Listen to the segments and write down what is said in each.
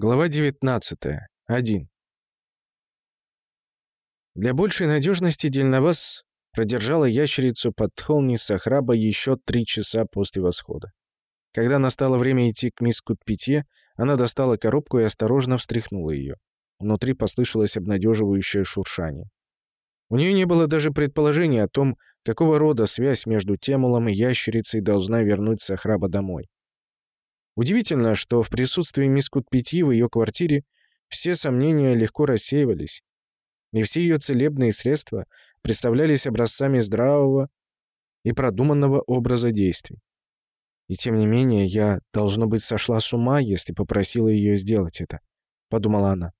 Глава 19. 1. Для большей надежности Дельновас продержала ящерицу под холни Сахраба еще три часа после восхода. Когда настало время идти к миску питье, она достала коробку и осторожно встряхнула ее. Внутри послышалось обнадеживающее шуршание. У нее не было даже предположения о том, какого рода связь между Темулом и ящерицей должна вернуть Сахраба домой. Удивительно, что в присутствии мисс Кутпяти в ее квартире все сомнения легко рассеивались, и все ее целебные средства представлялись образцами здравого и продуманного образа действий. И тем не менее, я, должно быть, сошла с ума, если попросила ее сделать это, — подумала она.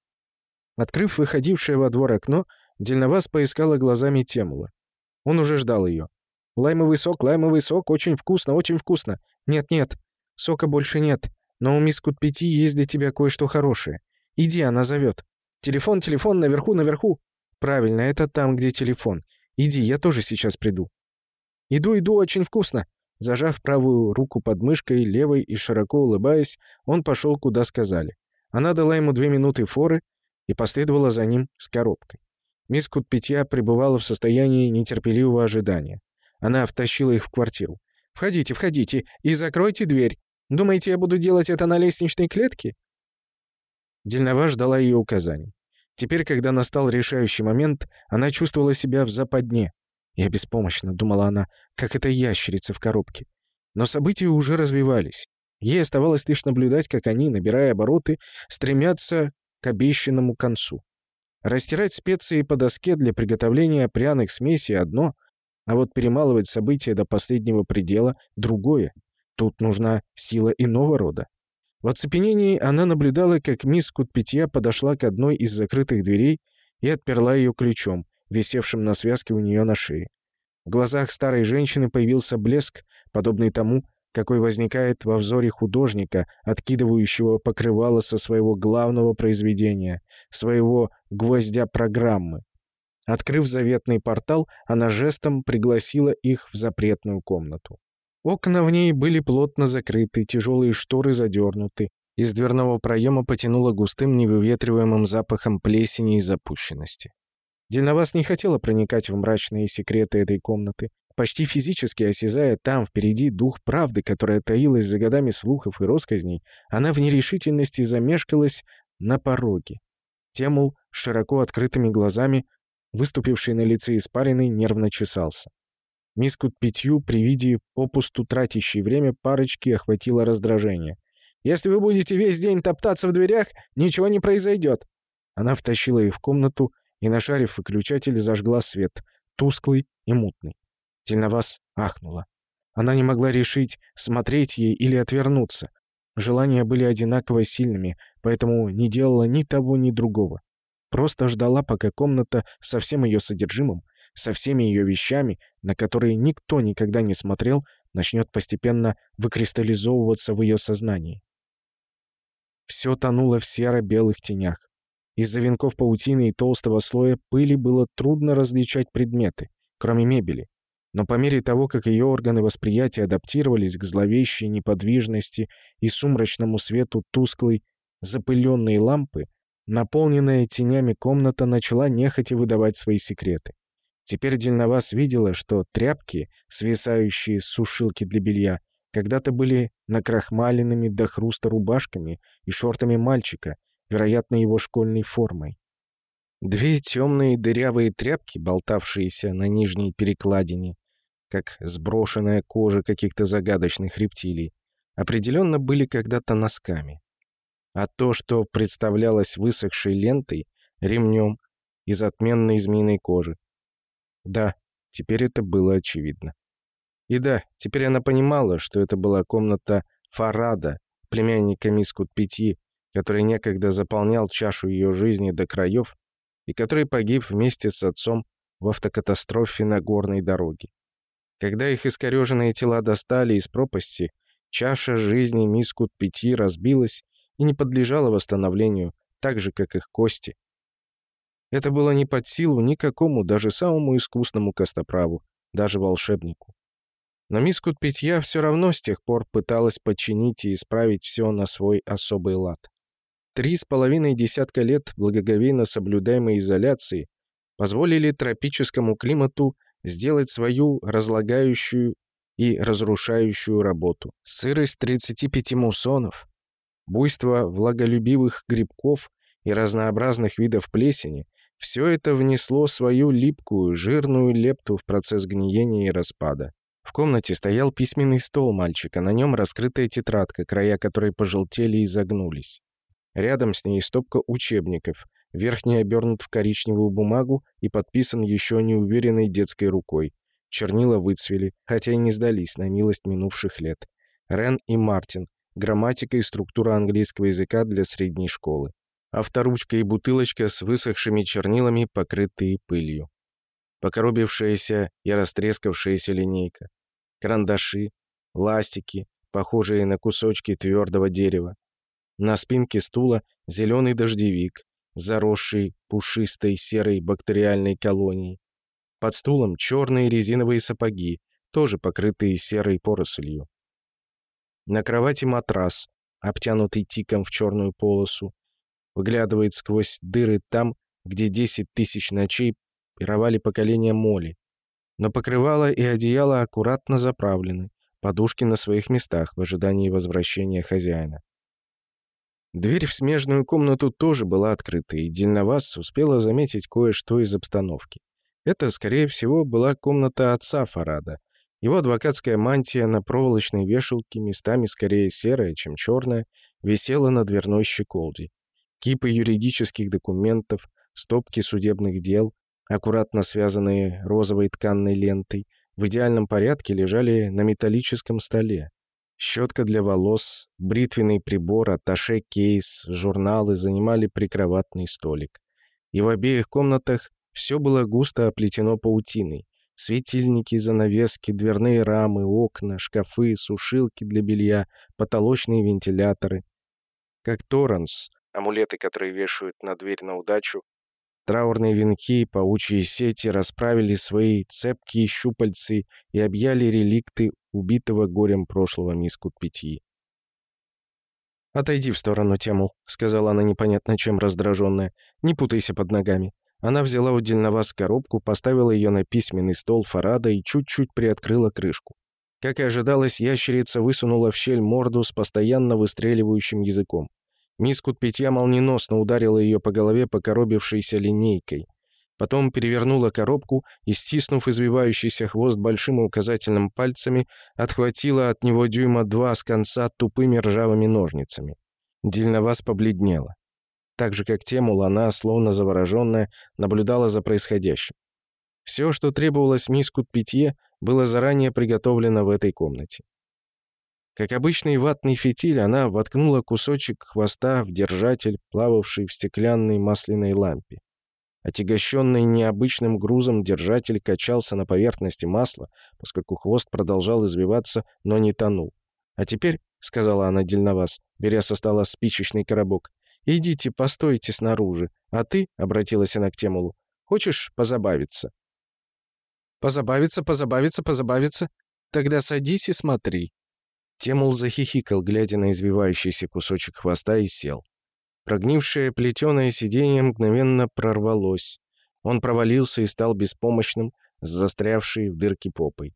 Открыв выходившее во двор окно, Дельновас поискала глазами Темула. Он уже ждал ее. «Лаймовый сок, лаймовый сок, очень вкусно, очень вкусно. Нет-нет, сока больше нет, но у мисс Кутпяти есть для тебя кое-что хорошее. Иди, она зовет. Телефон, телефон, наверху, наверху. Правильно, это там, где телефон. Иди, я тоже сейчас приду. Иду, иду, очень вкусно. Зажав правую руку под мышкой, левой и широко улыбаясь, он пошел, куда сказали. Она дала ему две минуты форы и последовала за ним с коробкой. Мисс Кутпитья пребывала в состоянии нетерпеливого ожидания. Она втащила их в квартиру. «Входите, входите и закройте дверь. Думаете, я буду делать это на лестничной клетке?» Дельнова ждала ее указаний. Теперь, когда настал решающий момент, она чувствовала себя в западне. Я беспомощно, думала она, как эта ящерица в коробке. Но события уже развивались. Ей оставалось лишь наблюдать, как они, набирая обороты, стремятся к обещанному концу. Растирать специи по доске для приготовления пряных смесей — одно, а вот перемалывать события до последнего предела — другое. Тут нужна сила иного рода. В оцепенении она наблюдала, как мисс Кутпитья подошла к одной из закрытых дверей и отперла ее ключом, висевшим на связке у нее на шее. В глазах старой женщины появился блеск, подобный тому, какой возникает во взоре художника, откидывающего покрывало со своего главного произведения, своего гвоздя программы. Открыв заветный портал, она жестом пригласила их в запретную комнату. Окна в ней были плотно закрыты, тяжелые шторы задернуты. Из дверного проема потянуло густым невыветриваемым запахом плесени и запущенности. Дельновас не хотела проникать в мрачные секреты этой комнаты, почти физически осязая там, впереди, дух правды, которая таилась за годами слухов и росказней, она в нерешительности замешкалась на пороге. Темул, широко открытыми глазами, выступивший на лице испаренный, нервно чесался. Миску питью при виде попусту тратящей время парочки охватило раздражение. «Если вы будете весь день топтаться в дверях, ничего не произойдет!» Она втащила их в комнату и, нашарив выключатель, зажгла свет, тусклый и мутный. Тельновас ахнула. Она не могла решить, смотреть ей или отвернуться. Желания были одинаково сильными, поэтому не делала ни того, ни другого. Просто ждала, пока комната со всем ее содержимым, со всеми ее вещами, на которые никто никогда не смотрел, начнет постепенно выкристаллизовываться в ее сознании. Все тонуло в серо-белых тенях. Из-за венков паутины и толстого слоя пыли было трудно различать предметы, кроме мебели. Но по мере того, как ее органы восприятия адаптировались к зловещей неподвижности и сумрачному свету тусклой, запыленной лампы, наполненная тенями комната начала нехотя выдавать свои секреты. Теперь Дельновас видела, что тряпки, свисающие с сушилки для белья, когда-то были накрахмаленными до хруста рубашками и шортами мальчика, вероятно, его школьной формой. Две темные дырявые тряпки, болтавшиеся на нижней перекладине, как сброшенная кожа каких-то загадочных рептилий, определенно были когда-то носками. А то, что представлялось высохшей лентой, ремнем из отменной змеиной кожи. Да, теперь это было очевидно. И да, теперь она понимала, что это была комната Фарада, племянника мисс Кутпяти, который некогда заполнял чашу ее жизни до краев и который погиб вместе с отцом в автокатастрофе на горной дороге. Когда их искореженные тела достали из пропасти, чаша жизни мисс Кутпяти разбилась и не подлежала восстановлению, так же, как их кости. Это было не под силу никакому, даже самому искусному костоправу, даже волшебнику. Но мисс Кутпитья все равно с тех пор пыталась подчинить и исправить все на свой особый лад. Три с половиной десятка лет благоговейно соблюдаемой изоляции позволили тропическому климату сделать свою разлагающую и разрушающую работу. Сырость 35 муссонов, буйство влаголюбивых грибков и разнообразных видов плесени – все это внесло свою липкую, жирную лепту в процесс гниения и распада. В комнате стоял письменный стол мальчика, на нем раскрытая тетрадка, края которой пожелтели и загнулись. Рядом с ней стопка учебников, верхний обернут в коричневую бумагу и подписан еще неуверенной детской рукой. Чернила выцвели, хотя и не сдались на милость минувших лет. Рен и Мартин. Грамматика и структура английского языка для средней школы. Авторучка и бутылочка с высохшими чернилами, покрытые пылью. Покоробившаяся и растрескавшаяся линейка. Карандаши, ластики, похожие на кусочки твердого дерева. На спинке стула зеленый дождевик, заросший пушистой серой бактериальной колонией. Под стулом черные резиновые сапоги, тоже покрытые серой порослью. На кровати матрас, обтянутый тиком в черную полосу, выглядывает сквозь дыры там, где десять тысяч ночей пировали поколения моли. Но покрывало и одеяло аккуратно заправлены, подушки на своих местах в ожидании возвращения хозяина. Дверь в смежную комнату тоже была открыта, и Дельновас успела заметить кое-что из обстановки. Это, скорее всего, была комната отца Фарада. Его адвокатская мантия на проволочной вешалке, местами скорее серая, чем черная, висела на дверной щеколде. Кипы юридических документов, стопки судебных дел, аккуратно связанные розовой тканной лентой, в идеальном порядке лежали на металлическом столе. Щетка для волос, бритвенный прибор, атташе-кейс, журналы занимали прикроватный столик. И в обеих комнатах все было густо оплетено паутиной. Светильники, занавески, дверные рамы, окна, шкафы, сушилки для белья, потолочные вентиляторы. Как Торренс, амулеты, которые вешают на дверь на удачу, траурные венки, паучьи сети расправили свои цепкие щупальцы и объяли реликты убитого горем прошлого миску Пяти. «Отойди в сторону, Темул», — сказала она непонятно чем раздраженная. «Не путайся под ногами». Она взяла у Дельноваз коробку, поставила ее на письменный стол Фарада и чуть-чуть приоткрыла крышку. Как и ожидалось, ящерица высунула в щель морду с постоянно выстреливающим языком. Мискут питья молниеносно ударила ее по голове покоробившейся линейкой. Потом перевернула коробку и, стиснув извивающийся хвост большим и указательным пальцами, отхватила от него дюйма два с конца тупыми ржавыми ножницами. Дильновас побледнела. Так же, как Темул, она, словно завороженная, наблюдала за происходящим. Все, что требовалось мискут питье, было заранее приготовлено в этой комнате. Как обычный ватный фитиль, она воткнула кусочек хвоста в держатель, плававший в стеклянной масляной лампе. Отягощенный необычным грузом держатель качался на поверхности масла, поскольку хвост продолжал извиваться, но не тонул. «А теперь», — сказала она дельноваз, беря со стола спичечный коробок, «идите, постойте снаружи, а ты», — обратилась она к Темулу, — «хочешь позабавиться?» «Позабавиться, позабавиться, позабавиться? Тогда садись и смотри». Темул захихикал, глядя на извивающийся кусочек хвоста, и сел. Прогнившее плетеное сиденье мгновенно прорвалось. Он провалился и стал беспомощным, с застрявшей в дырке попой.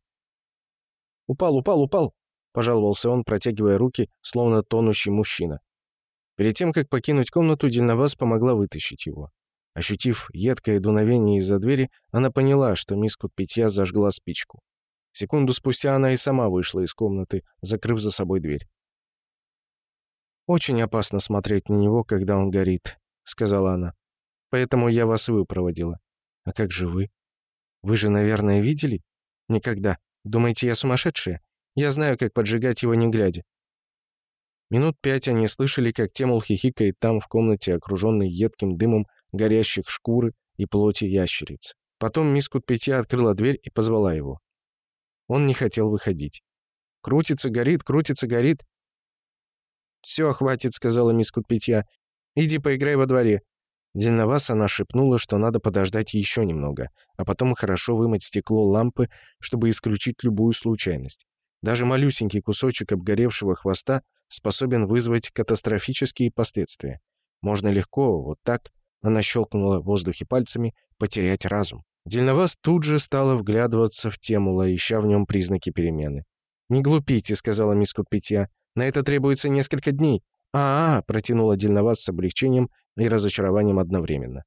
«Упал, упал, упал!» — пожаловался он, протягивая руки, словно тонущий мужчина. Перед тем, как покинуть комнату, Дельноваз помогла вытащить его. Ощутив едкое дуновение из-за двери, она поняла, что миску питья зажгла спичку. Секунду спустя она и сама вышла из комнаты, закрыв за собой дверь. «Очень опасно смотреть на него, когда он горит», — сказала она. «Поэтому я вас выпроводила. А как же вы? Вы же, наверное, видели? Никогда. Думаете, я сумасшедшая? Я знаю, как поджигать его не глядя». Минут пять они слышали, как Темул хихикает там, в комнате, окруженной едким дымом горящих шкуры и плоти ящериц. Потом мисс Кутпетя открыла дверь и позвала его. Он не хотел выходить. «Крутится, горит, крутится, горит». «Все, хватит», — сказала мисс Кутпетья. «Иди поиграй во дворе». Дельновас она шепнула, что надо подождать еще немного, а потом хорошо вымыть стекло лампы, чтобы исключить любую случайность. Даже малюсенький кусочек обгоревшего хвоста способен вызвать катастрофические последствия. Можно легко, вот так, она щелкнула в воздухе пальцами, потерять разум. Дельноваз тут же стала вглядываться в Темула, ища в нем признаки перемены. «Не глупите», — сказала мисс Кутпетья. «На это требуется несколько дней». «А-а», — протянула Дельноваз с облегчением и разочарованием одновременно.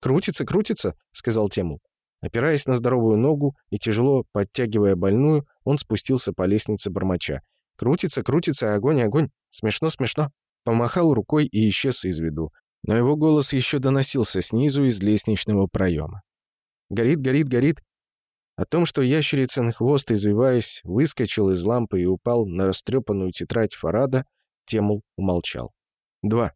«Крутится, крутится», — сказал Темул. Опираясь на здоровую ногу и тяжело подтягивая больную, он спустился по лестнице бормоча. «Крутится, крутится, огонь, огонь! Смешно, смешно!» Помахал рукой и исчез из виду, но его голос еще доносился снизу из лестничного проема. «Горит, горит, горит!» О том, что ящерицын хвост, извиваясь, выскочил из лампы и упал на растрепанную тетрадь Фарада, Темул умолчал. 2.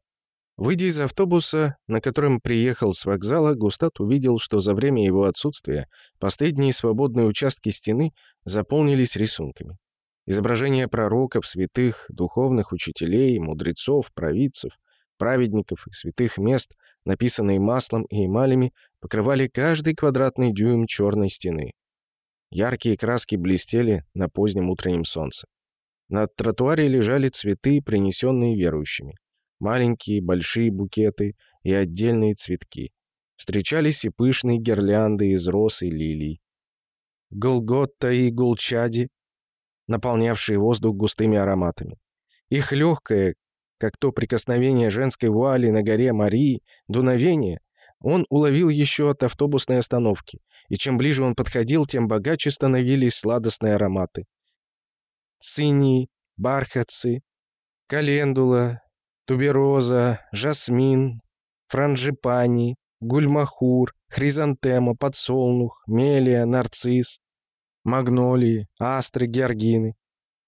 Выйдя из автобуса, на котором приехал с вокзала, Густат увидел, что за время его отсутствия последние свободные участки стены заполнились рисунками. Изображения пророков, святых, духовных учителей, мудрецов, провидцев, праведников и святых мест, написанные маслом и эмалями, покрывали каждый квадратный дюйм черной стены. Яркие краски блестели на позднем утреннем солнце. На тротуаре лежали цветы, принесенные верующими. Маленькие, большие букеты и отдельные цветки. Встречались и пышные гирлянды из роз и лилий. Голготта и Гулчади, наполнявшие воздух густыми ароматами. Их легкое, как то прикосновение женской вуали на горе Марии, дуновение, он уловил еще от автобусной остановки, и чем ближе он подходил, тем богаче становились сладостные ароматы. Цинии, бархатцы, календула, тубероза, жасмин, франжипани, гульмахур, хризантема, подсолнух, мелия, нарцисс, магнолии, астры, георгины.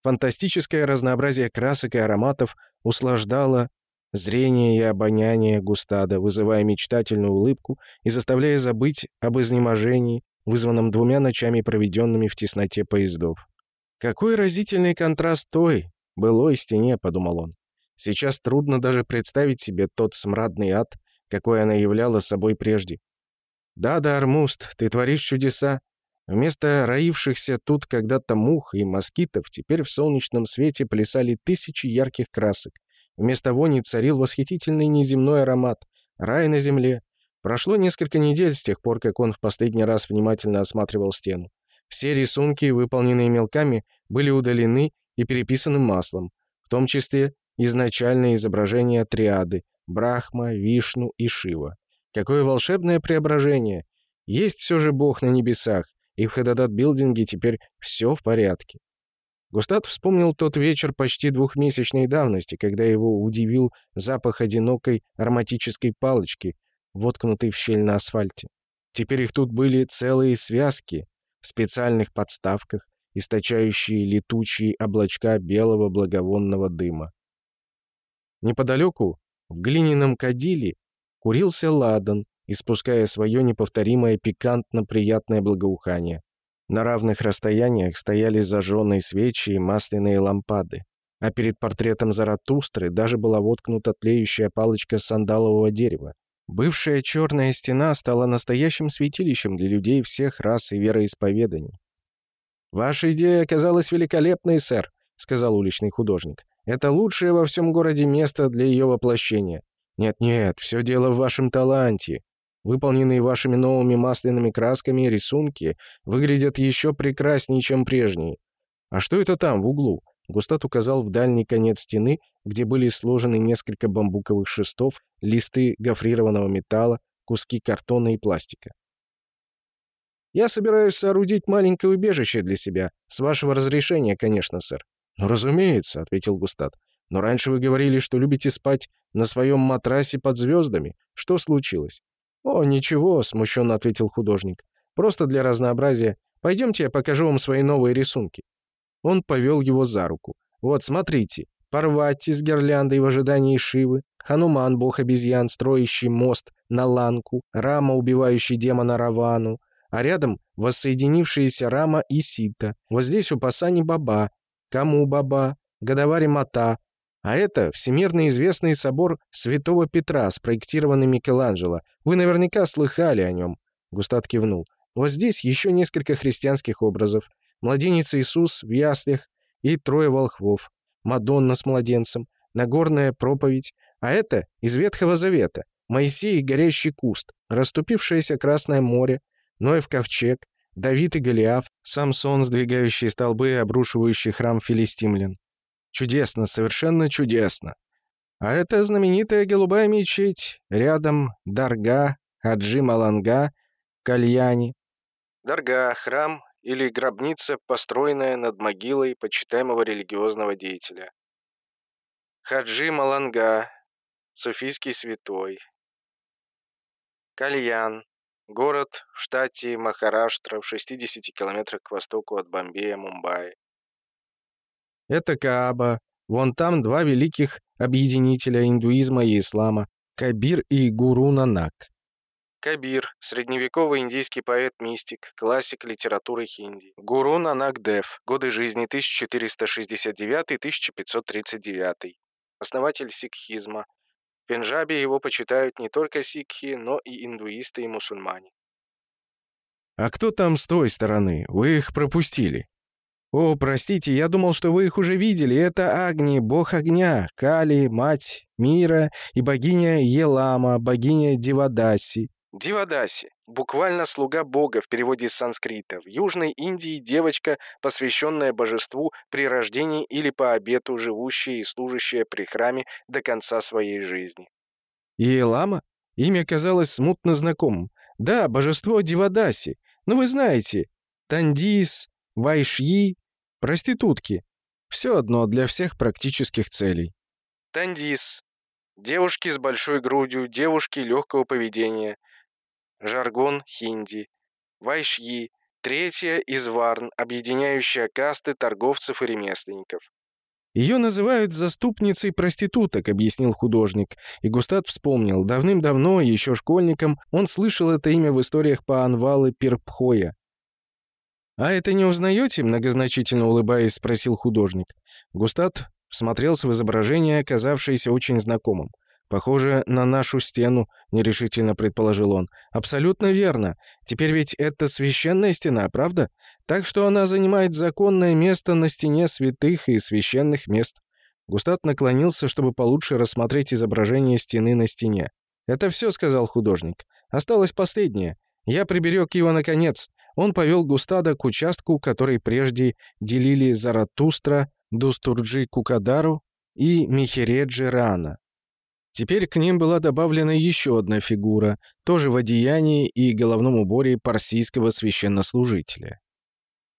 Фантастическое разнообразие красок и ароматов услаждало зрение и обоняние Густада, вызывая мечтательную улыбку и заставляя забыть об изнеможении, вызванном двумя ночами, проведенными в тесноте поездов. «Какой разительный контраст той, былой стене», — подумал он. Сейчас трудно даже представить себе тот смрадный ад, какой она являла собой прежде. Да-да, Армуст, ты творишь чудеса. Вместо роившихся тут когда-то мух и москитов теперь в солнечном свете плясали тысячи ярких красок. Вместо вони царил восхитительный неземной аромат. Рай на земле. Прошло несколько недель с тех пор, как он в последний раз внимательно осматривал стену. Все рисунки, выполненные мелками, были удалены и переписаны маслом, в том числе изначальное изображение триады – Брахма, Вишну и Шива. Какое волшебное преображение! Есть все же Бог на небесах, и в Хедадат-билдинге теперь все в порядке. Густат вспомнил тот вечер почти двухмесячной давности, когда его удивил запах одинокой ароматической палочки, воткнутой в щель на асфальте. Теперь их тут были целые связки в специальных подставках, источающие летучие облачка белого благовонного дыма. Неподалеку, в глиняном кадиле, курился ладан, испуская свое неповторимое пикантно-приятное благоухание. На равных расстояниях стояли зажженные свечи и масляные лампады, а перед портретом Заратустры даже была воткнута тлеющая палочка сандалового дерева. Бывшая черная стена стала настоящим святилищем для людей всех рас и вероисповеданий. «Ваша идея оказалась великолепной, сэр», — сказал уличный художник. Это лучшее во всем городе место для ее воплощения. Нет-нет, все дело в вашем таланте. Выполненные вашими новыми масляными красками рисунки выглядят еще прекраснее, чем прежние. А что это там, в углу? Густат указал в дальний конец стены, где были сложены несколько бамбуковых шестов, листы гофрированного металла, куски картона и пластика. «Я собираюсь соорудить маленькое убежище для себя. С вашего разрешения, конечно, сэр. «Ну, разумеется», — ответил Густат. «Но раньше вы говорили, что любите спать на своем матрасе под звездами. Что случилось?» «О, ничего», — смущенно ответил художник. «Просто для разнообразия. Пойдемте, я покажу вам свои новые рисунки». Он повел его за руку. «Вот, смотрите. Парвати с гирляндой в ожидании Шивы, Хануман, бог обезьян, строящий мост на Ланку, Рама, убивающий демона Равану, а рядом воссоединившиеся Рама и Сита. Вот здесь у Пасани Баба, Кому Баба, Годовари Мата, а это всемирно известный собор Святого Петра, спроектированный Микеланджело. Вы наверняка слыхали о нем. Густат кивнул. Вот здесь еще несколько христианских образов. Младенец Иисус в яслях и трое волхвов. Мадонна с младенцем. Нагорная проповедь. А это из Ветхого Завета. Моисей и горящий куст, расступившееся Красное море, Ноев ковчег, Давид и Голиаф, Самсон, сдвигающий столбы и обрушивающий храм филистимлян. Чудесно, совершенно чудесно. А это знаменитая голубая мечеть, рядом Дарга, Хаджи Маланга, Кальяни. Дарга — храм или гробница, построенная над могилой почитаемого религиозного деятеля. Хаджи Маланга, суфийский святой. Кальян, город в штате Махараштра в 60 километрах к востоку от Бомбея, Мумбаи. Это Кааба. Вон там два великих объединителя индуизма и ислама – Кабир и Гуру Нанак. Кабир – средневековый индийский поэт-мистик, классик литературы хинди. Гуру Нанак Дев, годы жизни 1469-1539. Основатель сикхизма. В Пенджабе его почитают не только сикхи, но и индуисты и мусульмане. «А кто там с той стороны? Вы их пропустили?» «О, простите, я думал, что вы их уже видели. Это Агни, бог огня, Кали, мать мира и богиня Елама, богиня Дивадаси». Дивадаси – буквально «слуга бога» в переводе с санскрита. В Южной Индии девочка, посвященная божеству при рождении или по обету, живущая и служащая при храме до конца своей жизни. Елама? Имя казалось смутно знакомым. Да, божество Дивадаси. Но вы знаете, Тандис, вайшьи, проститутки. Все одно для всех практических целей. Тандис. Девушки с большой грудью, девушки легкого поведения. Жаргон хинди. Вайшьи. Третья из варн, объединяющая касты торговцев и ремесленников. «Ее называют заступницей проституток», — объяснил художник. И Густат вспомнил. Давным-давно, еще школьником, он слышал это имя в историях по Анвалы Пирпхоя. «А это не узнаете?» — многозначительно улыбаясь, спросил художник. Густат всмотрелся в изображение, оказавшееся очень знакомым. «Похоже на нашу стену», — нерешительно предположил он. «Абсолютно верно. Теперь ведь это священная стена, правда? Так что она занимает законное место на стене святых и священных мест». Густат наклонился, чтобы получше рассмотреть изображение стены на стене. «Это все», — сказал художник. «Осталось последнее. Я приберег его наконец. Он повел Густада к участку, который прежде делили Заратустра, Дустурджи Кукадару и Михереджи Рана. Теперь к ним была добавлена еще одна фигура, тоже в одеянии и головном уборе парсийского священнослужителя.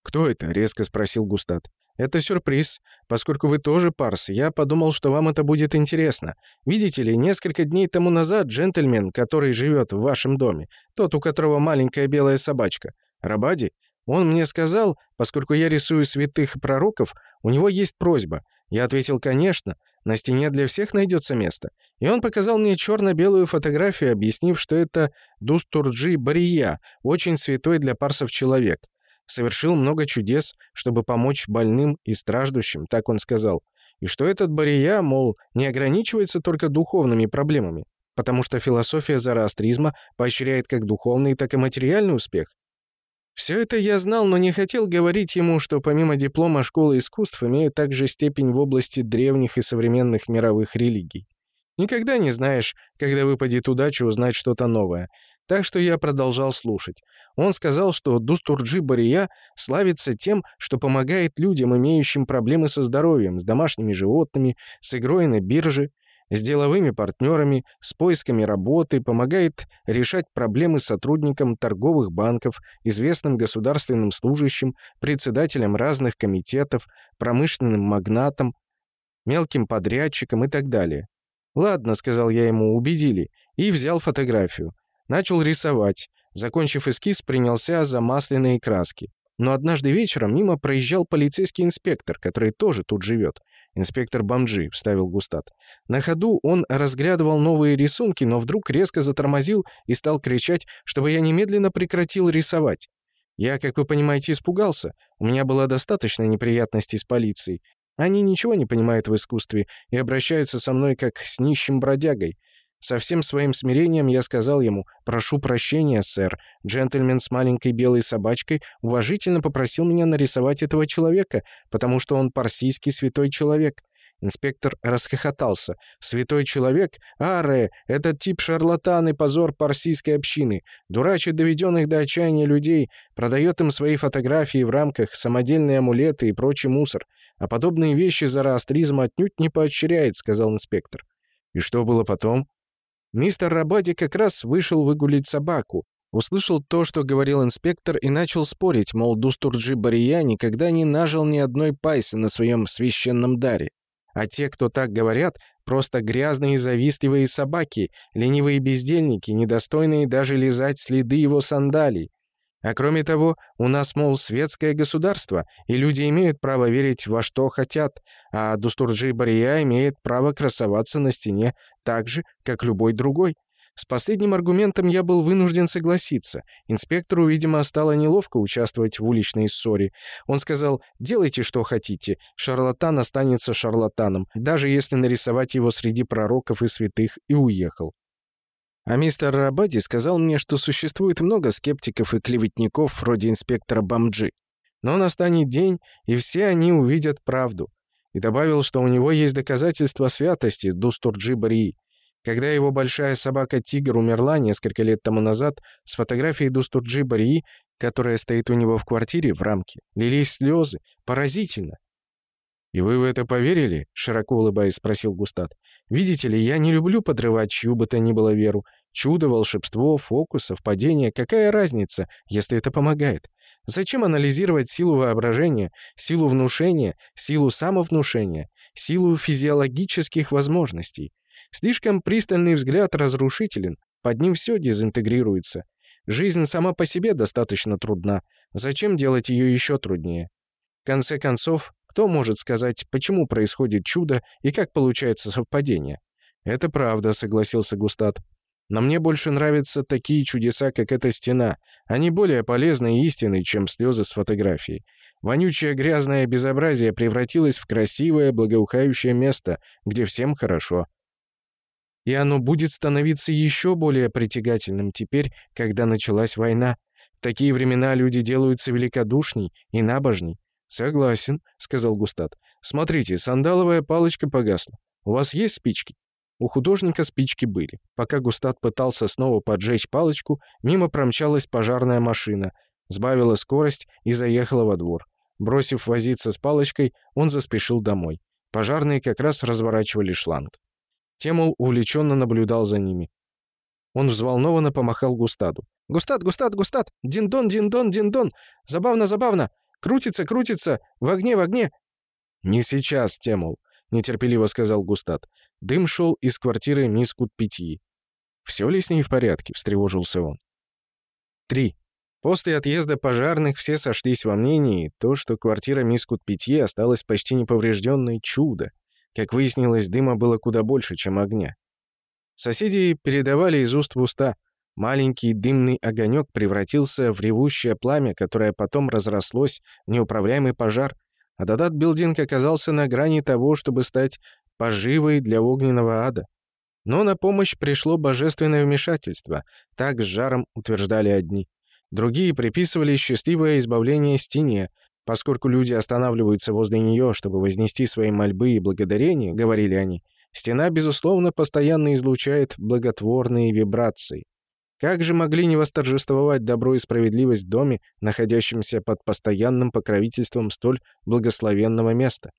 «Кто это?» — резко спросил Густад. «Это сюрприз. Поскольку вы тоже парс, я подумал, что вам это будет интересно. Видите ли, несколько дней тому назад джентльмен, который живет в вашем доме, тот, у которого маленькая белая собачка, Рабади? Он мне сказал, поскольку я рисую святых и пророков, у него есть просьба. Я ответил, конечно, на стене для всех найдется место. И он показал мне черно-белую фотографию, объяснив, что это Дустурджи Бария, очень святой для парсов человек. Совершил много чудес, чтобы помочь больным и страждущим, так он сказал. И что этот Бария, мол, не ограничивается только духовными проблемами, потому что философия зороастризма поощряет как духовный, так и материальный успех. Все это я знал, но не хотел говорить ему, что помимо диплома школы искусств имею также степень в области древних и современных мировых религий. Никогда не знаешь, когда выпадет удача узнать что-то новое. Так что я продолжал слушать. Он сказал, что Дустурджи Бария славится тем, что помогает людям, имеющим проблемы со здоровьем, с домашними животными, с игрой на бирже, с деловыми партнерами, с поисками работы, помогает решать проблемы сотрудникам торговых банков, известным государственным служащим, председателям разных комитетов, промышленным магнатам, мелким подрядчикам и так далее. «Ладно», — сказал я ему, — «убедили», и взял фотографию. Начал рисовать. Закончив эскиз, принялся за масляные краски. Но однажды вечером мимо проезжал полицейский инспектор, который тоже тут живет. «Инспектор Бомджи», — вставил Густат. На ходу он разглядывал новые рисунки, но вдруг резко затормозил и стал кричать, чтобы я немедленно прекратил рисовать. Я, как вы понимаете, испугался. У меня было достаточно неприятностей с полицией. Они ничего не понимают в искусстве и обращаются со мной как с нищим бродягой. Со всем своим смирением я сказал ему «Прошу прощения, сэр». Джентльмен с маленькой белой собачкой уважительно попросил меня нарисовать этого человека, потому что он парсийский святой человек. Инспектор расхохотался. «Святой человек? Аре, этот тип шарлатан и позор парсийской общины. Дурачит доведенных до отчаяния людей, продает им свои фотографии в рамках, самодельные амулеты и прочий мусор. А подобные вещи зороастризм отнюдь не поощряет», — сказал инспектор. «И что было потом?» Мистер Рабади как раз вышел выгулить собаку. Услышал то, что говорил инспектор, и начал спорить, мол, Дустурджи Бария никогда не нажил ни одной пайсы на своем священном даре. А те, кто так говорят, просто грязные завистливые собаки, ленивые бездельники, недостойные даже лизать следы его сандалий. А кроме того, у нас, мол, светское государство, и люди имеют право верить во что хотят, а Дустурджи Бария имеет право красоваться на стене так же, как любой другой. С последним аргументом я был вынужден согласиться. Инспектору, видимо, стало неловко участвовать в уличной ссоре. Он сказал «делайте, что хотите, шарлатан останется шарлатаном, даже если нарисовать его среди пророков и святых» и уехал. А мистер Рабади сказал мне, что существует много скептиков и клеветников вроде инспектора Бамджи. Но настанет день, и все они увидят правду. И добавил, что у него есть доказательства святости Дустурджи Барии. Когда его большая собака-тигр умерла несколько лет тому назад, с фотографией Дустурджи Барии, которая стоит у него в квартире в рамке, лились слезы. Поразительно. «И вы в это поверили?» — широко улыбаясь, спросил Густат. «Видите ли, я не люблю подрывать чью бы то ни было веру. Чудо, волшебство, фокус, совпадение — какая разница, если это помогает? Зачем анализировать силу воображения, силу внушения, силу самовнушения, силу физиологических возможностей? Слишком пристальный взгляд разрушителен, под ним все дезинтегрируется. Жизнь сама по себе достаточно трудна. Зачем делать ее еще труднее? В конце концов, кто может сказать, почему происходит чудо и как получается совпадение? «Это правда», — согласился Густат. «Но мне больше нравятся такие чудеса, как эта стена. Они более полезны и истинны, чем слезы с фотографией. Вонючее грязное безобразие превратилось в красивое, благоухающее место, где всем хорошо и оно будет становиться еще более притягательным теперь, когда началась война. В такие времена люди делаются великодушней и набожней. «Согласен», — сказал Густат. «Смотрите, сандаловая палочка погасла. У вас есть спички?» У художника спички были. Пока Густат пытался снова поджечь палочку, мимо промчалась пожарная машина, сбавила скорость и заехала во двор. Бросив возиться с палочкой, он заспешил домой. Пожарные как раз разворачивали шланг. Темул увлеченно наблюдал за ними. Он взволнованно помахал Густаду. «Густад, Густад, Густад! Дин-дон, дин-дон, дин-дон! Забавно, забавно! Крутится, крутится! В огне, в огне!» «Не сейчас, Темул!» — нетерпеливо сказал Густад. Дым шел из квартиры мисс Кутпитьи. «Все ли с ней в порядке?» — встревожился он. Три. После отъезда пожарных все сошлись во мнении, то, что квартира мисс Кутпитьи осталась почти неповрежденной, чудо. Как выяснилось, дыма было куда больше, чем огня. Соседи передавали из уст в уста. Маленький дымный огонек превратился в ревущее пламя, которое потом разрослось в неуправляемый пожар, а Дадат Билдинг оказался на грани того, чтобы стать поживой для огненного ада. Но на помощь пришло божественное вмешательство, так с жаром утверждали одни. Другие приписывали счастливое избавление стене, Поскольку люди останавливаются возле нее, чтобы вознести свои мольбы и благодарения, говорили они, стена, безусловно, постоянно излучает благотворные вибрации. Как же могли не восторжествовать добро и справедливость в доме, находящемся под постоянным покровительством столь благословенного места?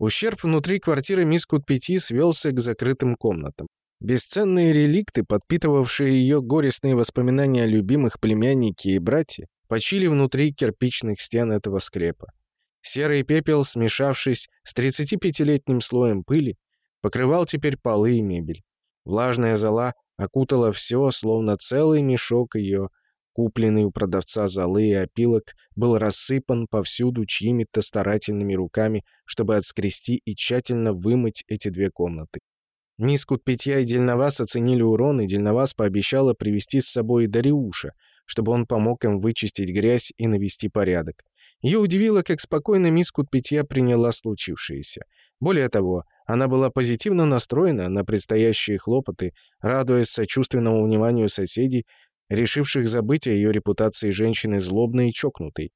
Ущерб внутри квартиры мисс Кутпяти свелся к закрытым комнатам. Бесценные реликты, подпитывавшие ее горестные воспоминания о любимых племяннике и брате, почили внутри кирпичных стен этого скрепа. Серый пепел, смешавшись с 35-летним слоем пыли, покрывал теперь полы и мебель. Влажная зола окутала все, словно целый мешок ее, купленный у продавца золы и опилок, был рассыпан повсюду чьими-то старательными руками, чтобы отскрести и тщательно вымыть эти две комнаты. Миску питья и Дельновас оценили урон, и Дельновас пообещала привести с собой Дариуша, чтобы он помог им вычистить грязь и навести порядок. Ее удивило, как спокойно мисс Кутпитья приняла случившееся. Более того, она была позитивно настроена на предстоящие хлопоты, радуясь сочувственному вниманию соседей, решивших забыть о ее репутации женщины злобной и чокнутой.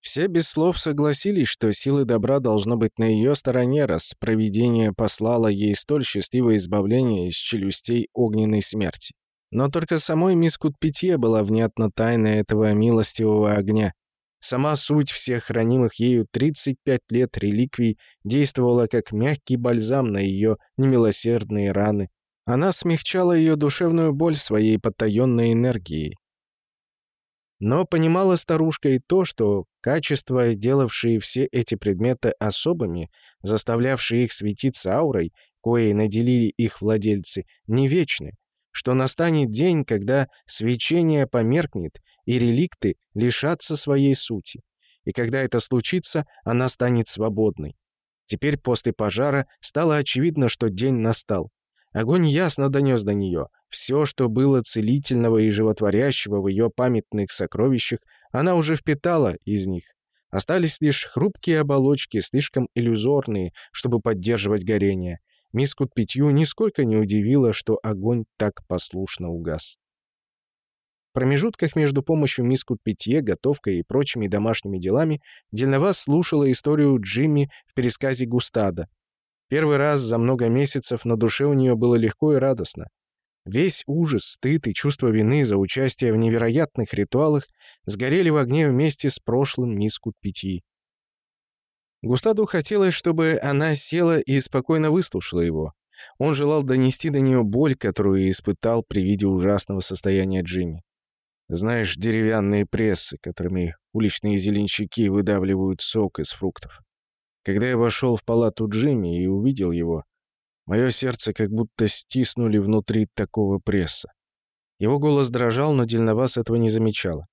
Все без слов согласились, что силы добра должно быть на ее стороне, раз провидение послало ей столь счастливое избавление из челюстей огненной смерти. Но только самой мисс Кутпитье была внятна тайна этого милостивого огня. Сама суть всех хранимых ею 35 лет реликвий действовала как мягкий бальзам на ее немилосердные раны. Она смягчала ее душевную боль своей потаенной энергией. Но понимала старушка и то, что качества, делавшие все эти предметы особыми, заставлявшие их светиться аурой, коей наделили их владельцы, не вечны, что настанет день, когда свечение померкнет, и реликты лишатся своей сути. И когда это случится, она станет свободной. Теперь после пожара стало очевидно, что день настал. Огонь ясно донес до нее. Все, что было целительного и животворящего в ее памятных сокровищах, она уже впитала из них. Остались лишь хрупкие оболочки, слишком иллюзорные, чтобы поддерживать горение. Мисс Кутпитью нисколько не удивило, что огонь так послушно угас. В промежутках между помощью мисс Кутпитье, готовкой и прочими домашними делами Дельновас слушала историю Джимми в пересказе Густада, Первый раз за много месяцев на душе у нее было легко и радостно. Весь ужас, стыд и чувство вины за участие в невероятных ритуалах сгорели в огне вместе с прошлым миску питьи. Густаду хотелось, чтобы она села и спокойно выслушала его. Он желал донести до нее боль, которую испытал при виде ужасного состояния Джимми. Знаешь, деревянные прессы, которыми уличные зеленщики выдавливают сок из фруктов. Когда я вошел в палату Джимми и увидел его, мое сердце как будто стиснули внутри такого пресса. Его голос дрожал, но Дельновас этого не замечала.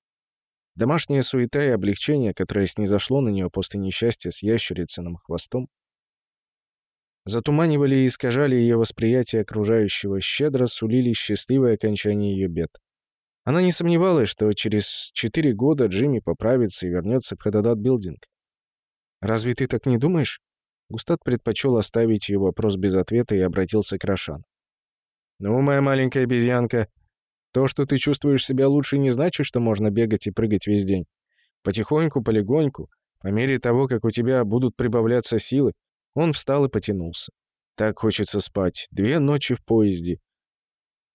Домашняя суета и облегчение, которое снизошло на нее после несчастья с ящерицыным хвостом, затуманивали и искажали ее восприятие окружающего, щедро сулили счастливое окончание ее бед. Она не сомневалась, что через четыре года Джимми поправится и вернется в Хададат-билдинг. «Разве ты так не думаешь?» Густат предпочел оставить ее вопрос без ответа и обратился к Рошан. «Ну, моя маленькая обезьянка, то, что ты чувствуешь себя лучше, не значит, что можно бегать и прыгать весь день. Потихоньку, полегоньку, по мере того, как у тебя будут прибавляться силы». Он встал и потянулся. «Так хочется спать. Две ночи в поезде.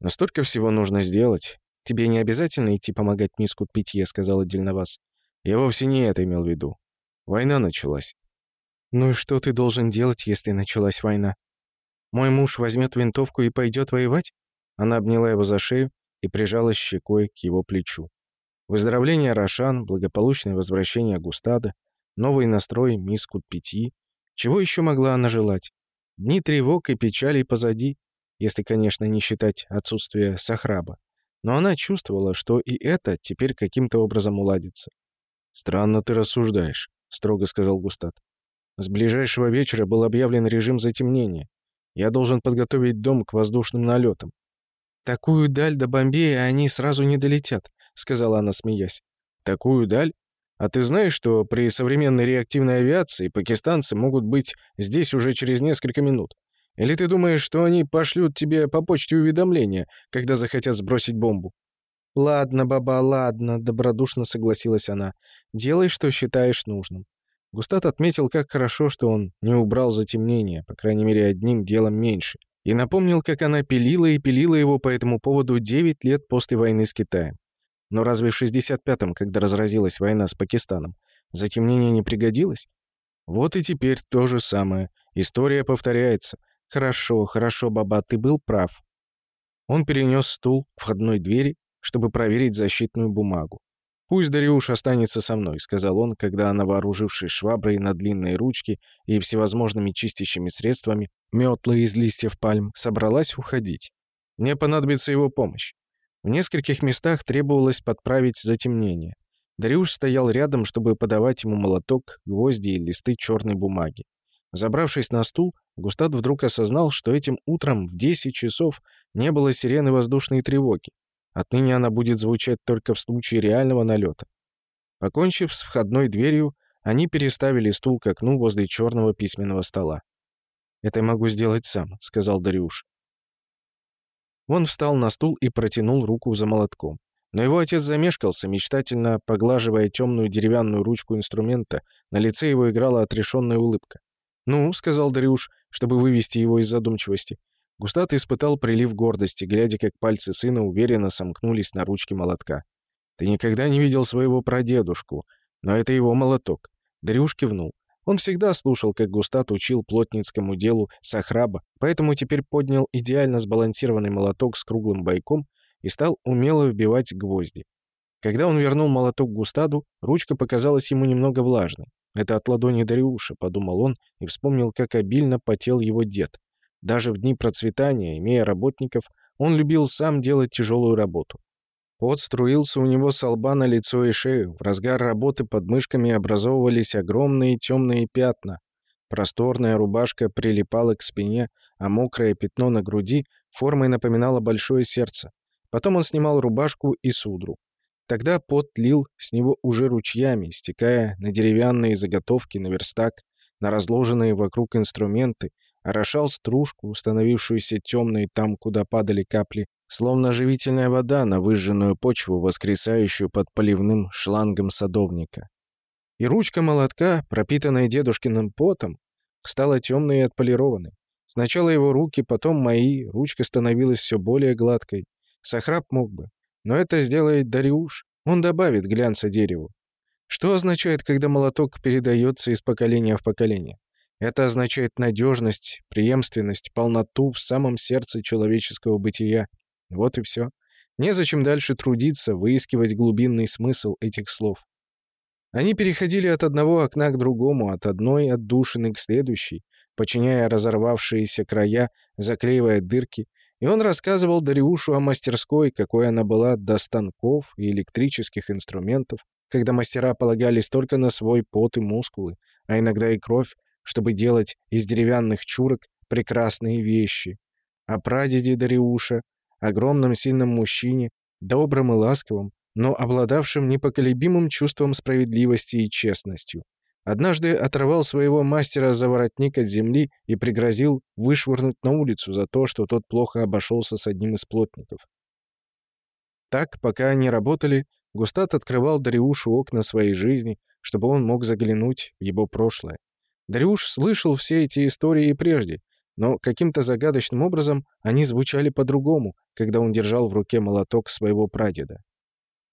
Но столько всего нужно сделать. Тебе не обязательно идти помогать миску питье», — сказала Дельновас. «Я вовсе не это имел в виду. Война началась. Ну и что ты должен делать, если началась война? Мой муж возьмет винтовку и пойдет воевать? Она обняла его за шею и прижалась щекой к его плечу. Выздоровление Рошан, благополучное возвращение Густада, новый настрой мисс Кутпяти. Чего еще могла она желать? Дни тревог и печалей позади, если, конечно, не считать отсутствие Сахраба. Но она чувствовала, что и это теперь каким-то образом уладится. «Странно ты рассуждаешь», строго сказал Густат. С ближайшего вечера был объявлен режим затемнения. Я должен подготовить дом к воздушным налетам. «Такую даль до Бомбея они сразу не долетят», — сказала она, смеясь. «Такую даль? А ты знаешь, что при современной реактивной авиации пакистанцы могут быть здесь уже через несколько минут? Или ты думаешь, что они пошлют тебе по почте уведомления, когда захотят сбросить бомбу?» «Ладно, баба, ладно», — добродушно согласилась она. «Делай, что считаешь нужным». Густат отметил, как хорошо, что он не убрал затемнение, по крайней мере, одним делом меньше, и напомнил, как она пилила и пилила его по этому поводу 9 лет после войны с Китаем. Но разве в 65-м, когда разразилась война с Пакистаном, затемнение не пригодилось? Вот и теперь то же самое. История повторяется. Хорошо, хорошо, баба, ты был прав. Он перенес стул к входной двери чтобы проверить защитную бумагу. «Пусть Дариуш останется со мной», — сказал он, когда она, вооружившись шваброй на длинные ручки и всевозможными чистящими средствами, метлы из листьев пальм, собралась уходить. «Мне понадобится его помощь». В нескольких местах требовалось подправить затемнение. Дариуш стоял рядом, чтобы подавать ему молоток, гвозди и листы черной бумаги. Забравшись на стул, Густат вдруг осознал, что этим утром в 10 часов не было сирены воздушной тревоги. Отныне она будет звучать только в случае реального налета. Покончив с входной дверью, они переставили стул к окну возле черного письменного стола. «Это я могу сделать сам», — сказал Дариуш. Он встал на стул и протянул руку за молотком. Но его отец замешкался, мечтательно поглаживая темную деревянную ручку инструмента. На лице его играла отрешенная улыбка. «Ну», — сказал Дариуш, чтобы вывести его из задумчивости. Густат испытал прилив гордости, глядя, как пальцы сына уверенно сомкнулись на ручке молотка. «Ты никогда не видел своего прадедушку, но это его молоток». Дариуш кивнул. Он всегда слушал, как Густат учил плотницкому делу Сахраба, поэтому теперь поднял идеально сбалансированный молоток с круглым бойком и стал умело вбивать гвозди. Когда он вернул молоток Густаду, ручка показалась ему немного влажной. «Это от ладони Дариуша», — подумал он и вспомнил, как обильно потел его дед. Даже в дни процветания, имея работников, он любил сам делать тяжелую работу. Пот струился у него с лба на лицо и шею. В разгар работы под мышками образовывались огромные темные пятна. Просторная рубашка прилипала к спине, а мокрое пятно на груди формой напоминало большое сердце. Потом он снимал рубашку и судру. Тогда пот лил с него уже ручьями, стекая на деревянные заготовки, на верстак, на разложенные вокруг инструменты, орошал стружку, установившуюся темной там, куда падали капли, словно живительная вода на выжженную почву, воскресающую под поливным шлангом садовника. И ручка молотка, пропитанная дедушкиным потом, стала темной и отполированной. Сначала его руки, потом мои, ручка становилась все более гладкой. Сахраб мог бы. Но это сделает Дариуш. Он добавит глянца дереву. Что означает, когда молоток передается из поколения в поколение? Это означает надежность, преемственность, полноту в самом сердце человеческого бытия. Вот и все. Незачем дальше трудиться, выискивать глубинный смысл этих слов. Они переходили от одного окна к другому, от одной отдушины к следующей, подчиняя разорвавшиеся края, заклеивая дырки, и он рассказывал Дариушу о мастерской, какой она была до станков и электрических инструментов, когда мастера полагались только на свой пот и мускулы, а иногда и кровь, чтобы делать из деревянных чурок прекрасные вещи. О прадеде Дариуша, огромном сильном мужчине, добром и ласковом, но обладавшем непоколебимым чувством справедливости и честностью. Однажды оторвал своего мастера за воротник от земли и пригрозил вышвырнуть на улицу за то, что тот плохо обошелся с одним из плотников. Так, пока они работали, Густат открывал Дариушу окна своей жизни, чтобы он мог заглянуть в его прошлое. Дариуш слышал все эти истории и прежде, но каким-то загадочным образом они звучали по-другому, когда он держал в руке молоток своего прадеда.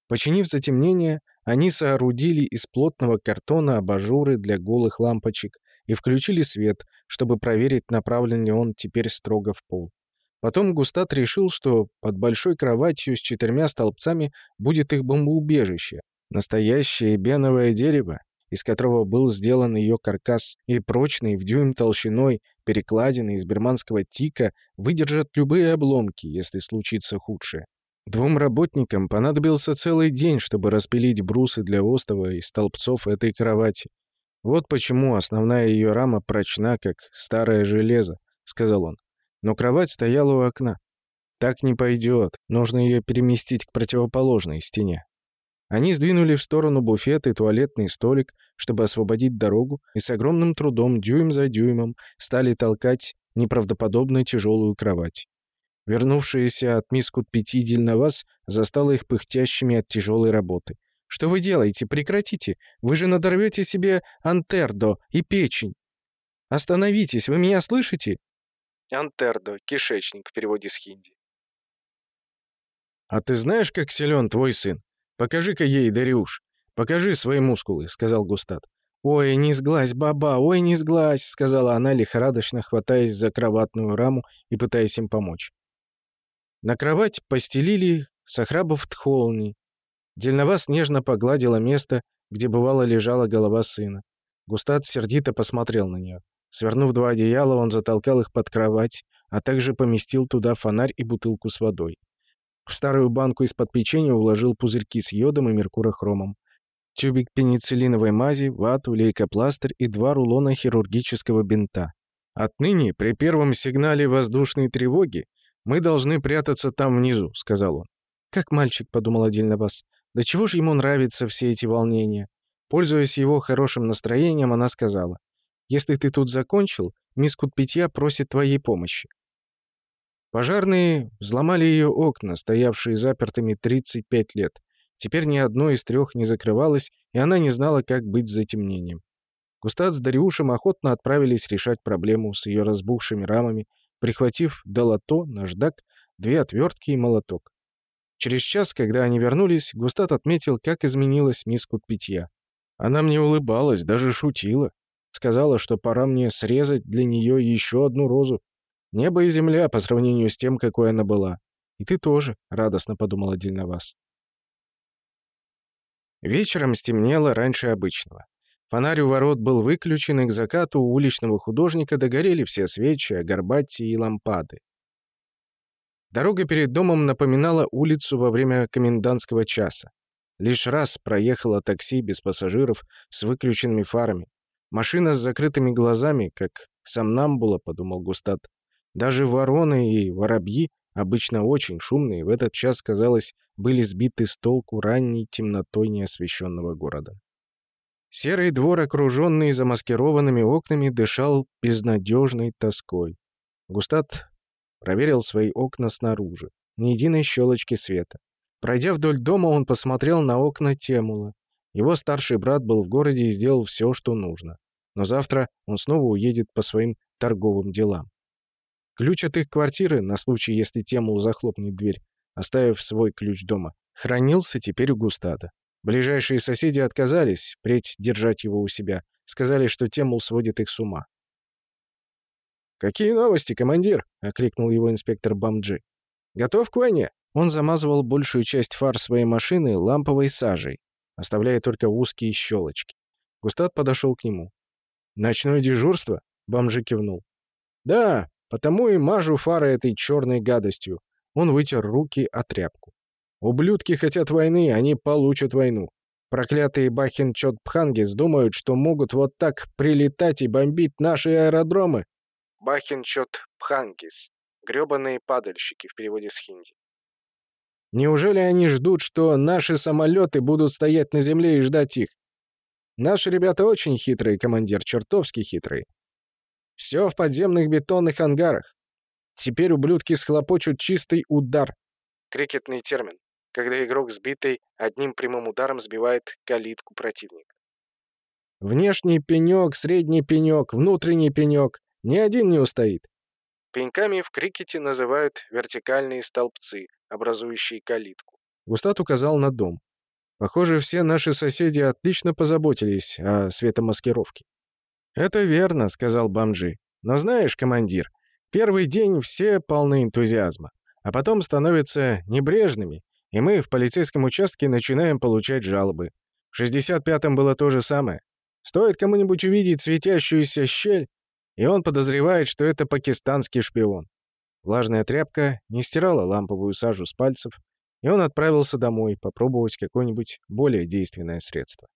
Починив затемнение, они соорудили из плотного картона абажуры для голых лампочек и включили свет, чтобы проверить, направлен ли он теперь строго в пол. Потом Густат решил, что под большой кроватью с четырьмя столбцами будет их бомбоубежище. Настоящее беновое дерево, из которого был сделан ее каркас, и прочный в дюйм толщиной перекладины из берманского тика выдержат любые обломки, если случится худшее. Двум работникам понадобился целый день, чтобы распилить брусы для остова и столбцов этой кровати. «Вот почему основная ее рама прочна, как старое железо», — сказал он. Но кровать стояла у окна. «Так не пойдет. Нужно ее переместить к противоположной стене». Они сдвинули в сторону буфет и туалетный столик, чтобы освободить дорогу, и с огромным трудом, дюйм за дюймом, стали толкать неправдоподобно тяжелую кровать. Вернувшаяся от мискут пяти дельноваз застала их пыхтящими от тяжелой работы. «Что вы делаете? Прекратите! Вы же надорвете себе антердо и печень! Остановитесь! Вы меня слышите?» Антердо — кишечник в переводе с хинди. «А ты знаешь, как силен твой сын? Покажи-ка ей, Дариуш. Покажи свои мускулы», — сказал Густат. «Ой, не сглазь, баба, ой, не сглазь», — сказала она, лихорадочно хватаясь за кроватную раму и пытаясь им помочь. На кровать постелили сахрабов тхолни. Дельновас нежно погладила место, где бывало лежала голова сына. Густат сердито посмотрел на нее. Свернув два одеяла, он затолкал их под кровать, а также поместил туда фонарь и бутылку с водой. В старую банку из-под печенья уложил пузырьки с йодом и меркурохромом, тюбик пенициллиновой мази, вату, лейкопластырь и два рулона хирургического бинта. Отныне, при первом сигнале воздушной тревоги, «Мы должны прятаться там внизу», — сказал он. «Как мальчик», — подумал отдельно вас. «Да чего же ему нравятся все эти волнения?» Пользуясь его хорошим настроением, она сказала. «Если ты тут закончил, мисс Кутпитья просит твоей помощи». Пожарные взломали ее окна, стоявшие запертыми 35 лет. Теперь ни одно из трех не закрывалось, и она не знала, как быть с затемнением. Густат с Дариушем охотно отправились решать проблему с ее разбухшими рамами, прихватив долото, наждак, две отвертки и молоток. Через час, когда они вернулись, Густат отметил, как изменилась миску питья. Она мне улыбалась, даже шутила. Сказала, что пора мне срезать для нее еще одну розу. Небо и земля по сравнению с тем, какой она была. И ты тоже, — радостно подумала Дельновас. Вечером стемнело раньше обычного. Фонарь у ворот был выключен, и к закату у уличного художника догорели все свечи, агарбатти и лампады. Дорога перед домом напоминала улицу во время комендантского часа. Лишь раз проехало такси без пассажиров с выключенными фарами. Машина с закрытыми глазами, как сомнамбула, подумал Густат. Даже вороны и воробьи, обычно очень шумные, в этот час, казалось, были сбиты с толку ранней темнотой неосвещенного города. Серый двор, окруженный замаскированными окнами, дышал безнадежной тоской. Густат проверил свои окна снаружи. Ни единой щелочки света. Пройдя вдоль дома, он посмотрел на окна Темула. Его старший брат был в городе и сделал все, что нужно. Но завтра он снова уедет по своим торговым делам. Ключ от их квартиры, на случай, если Темул захлопнет дверь, оставив свой ключ дома, хранился теперь у Густада. Ближайшие соседи отказались впредь держать его у себя. Сказали, что Темул сводит их с ума. «Какие новости, командир?» — окликнул его инспектор Бамджи. «Готов к войне?» Он замазывал большую часть фар своей машины ламповой сажей, оставляя только узкие щелочки. Густат подошел к нему. «Ночное дежурство?» — Бамджи кивнул. «Да, потому и мажу фары этой черной гадостью». Он вытер руки о тряпку. «Ублюдки хотят войны, они получат войну. Проклятые Бахин-Чот-Пхангис думают, что могут вот так прилетать и бомбить наши аэродромы. Бахинчот-Пхангис. Грёбаные падальщики в переводе с хинди. Неужели они ждут, что наши самолеты будут стоять на земле и ждать их? Наши ребята очень хитрые, командир, чертовски хитрые. Все в подземных бетонных ангарах. Теперь ублюдки схлопочут чистый удар. Крикетный термин, когда игрок сбитый одним прямым ударом сбивает калитку противника. Внешний пенек, средний пенек, внутренний пенек. Ни один не устоит. Пеньками в крикете называют вертикальные столбцы, образующие калитку. Густат указал на дом. Похоже, все наши соседи отлично позаботились о светомаскировке. «Это верно», — сказал Бамджи. «Но знаешь, командир, первый день все полны энтузиазма, а потом становятся небрежными, и мы в полицейском участке начинаем получать жалобы. В 65-м было то же самое. Стоит кому-нибудь увидеть светящуюся щель, и он подозревает, что это пакистанский шпион. Влажная тряпка не стирала ламповую сажу с пальцев, и он отправился домой попробовать какое-нибудь более действенное средство.